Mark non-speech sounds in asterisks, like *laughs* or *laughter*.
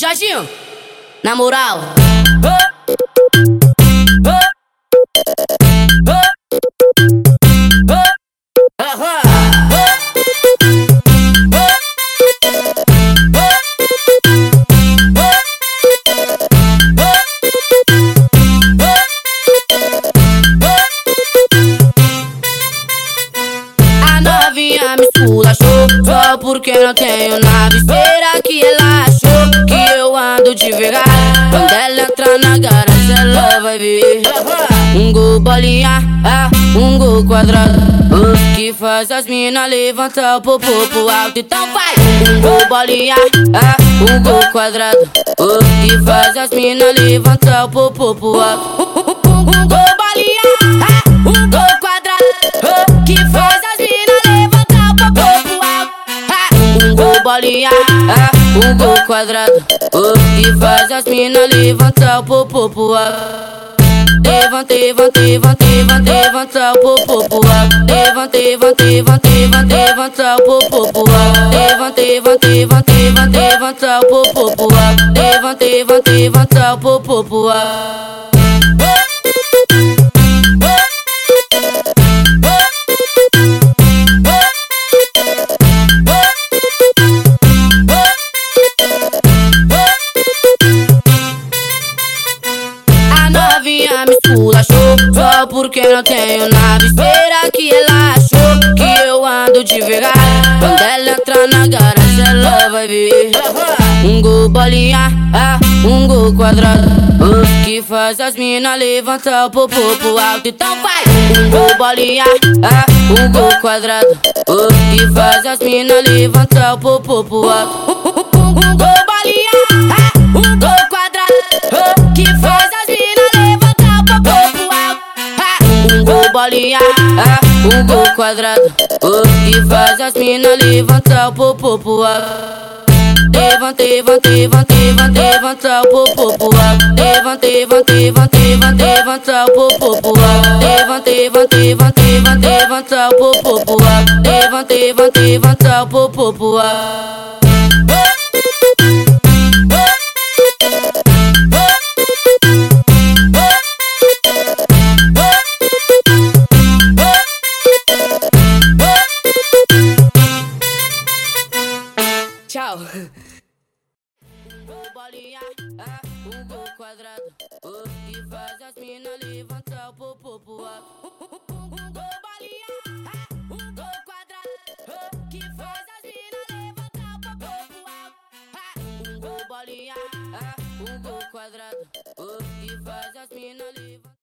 Jorginho, na moral. A novinha me esculachou Só porque não tenho nave Será que ela achou Quando ela entrar na garagem ela vai ver. Um gol bolinha, ah, um gol quadrado. Oh, Que faz as minas levantar o popô pro alto? Então vai! Um gol bolinha, ah, um gol quadrado. Oh, Que faz as minas levantar o popô pro alto? Um gol bolinha, ah, um gol quadrado. Oh, Que faz as minas levantar o popô pro alto? Um gol bolinha, um gol quadrado oh, Que faz as minas levantar o popô pro alto Levanta, levanta, levanta, levanta, levanta o popô pro alto. Levanta, levanta, levanta, levanta, levanta o popô pro alto. Levanta, levanta, levanta, levanta, levanta o popô pro alto. Levanta, levanta, levanta o popô pro. Porque não tenho nave Será que ela achou que eu ando devagar? Quando ela entrar na garagem ela vai ver. Um gol bolinha, ah, um gol quadrado. Oh, Que faz as minas levantar o popô pro alto? Então vai! Um gol bolinha, ah, um gol quadrado. Oh, Que faz as minas levantar o popô pro alto? Um gol bolinha, ah, um gol quadrado oh, Que faz as minas levantar o popô pro alto Levanta, levanta, levanta, levanta, levanta o popô pro alto Levanta, levanta, levanta, levanta, levanta o popô pro alto Levanta, levanta, levanta, levanta, levanta o popô pro alto Levanta, levanta, levanta o pro Tchau. Bolinha, ah, um gol quadrado. Oh, que faz as minas levantar o popô pro alto. *laughs* Um gol bolinha,